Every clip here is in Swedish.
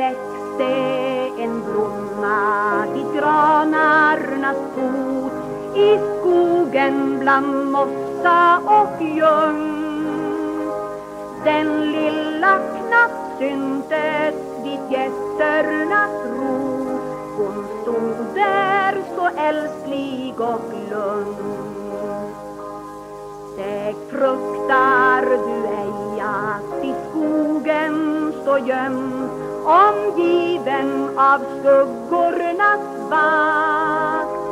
växte en blomma vid granarnas fot i skogen bland mossa och ljung. Den lilla knappt syntes vid gästernas ro. Hon stod där så älsklig och lugn. Säg fruktar du ej att i skogen så gömd omgiven av skuggornas vakt.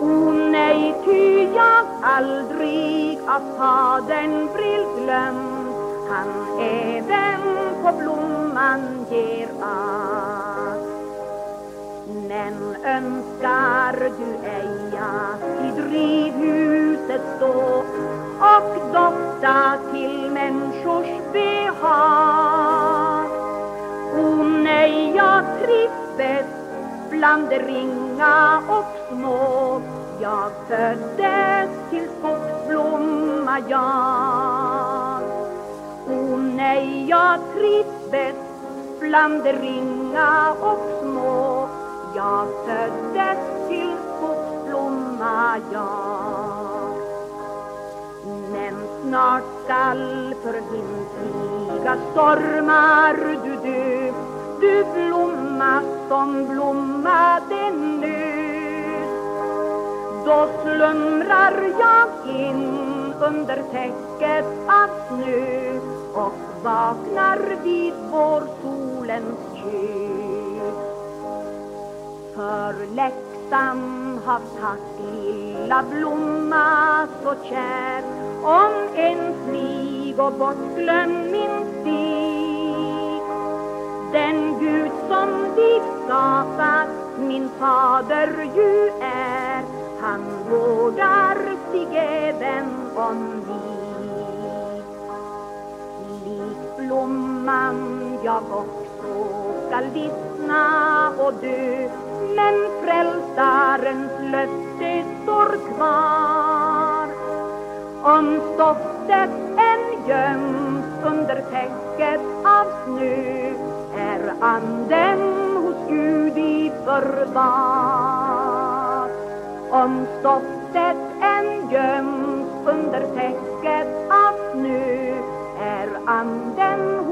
O nej, ty jag aldrig av fadern vill glömd han även på blomman ger akt. Men önskar du ej att i drivhuset stå och dofta till bland de ringa och små. Jag föddes till skogsblomma jag O nej, jag trivs bäst bland de ringa och små. Jag föddes till skogsblomma jag Men snart skall förhindriga stormar du dö. Du blomma Då slumrar jag in under täcket av snö och vaknar vid vårsolens ljus För läxan har tack lilla blomma så kär. Om en flig och bortglömd min stig. Den Gud som dig skapat min fader ju är han vårdar sig även om dig Lik blomman jag också skall vissna och dö. Men frälsarens löfte står kvar. Om stoftet än göms under täcket av snö är anden hos Gud i förvar. Om stoftet än göms under täcket av snö är anden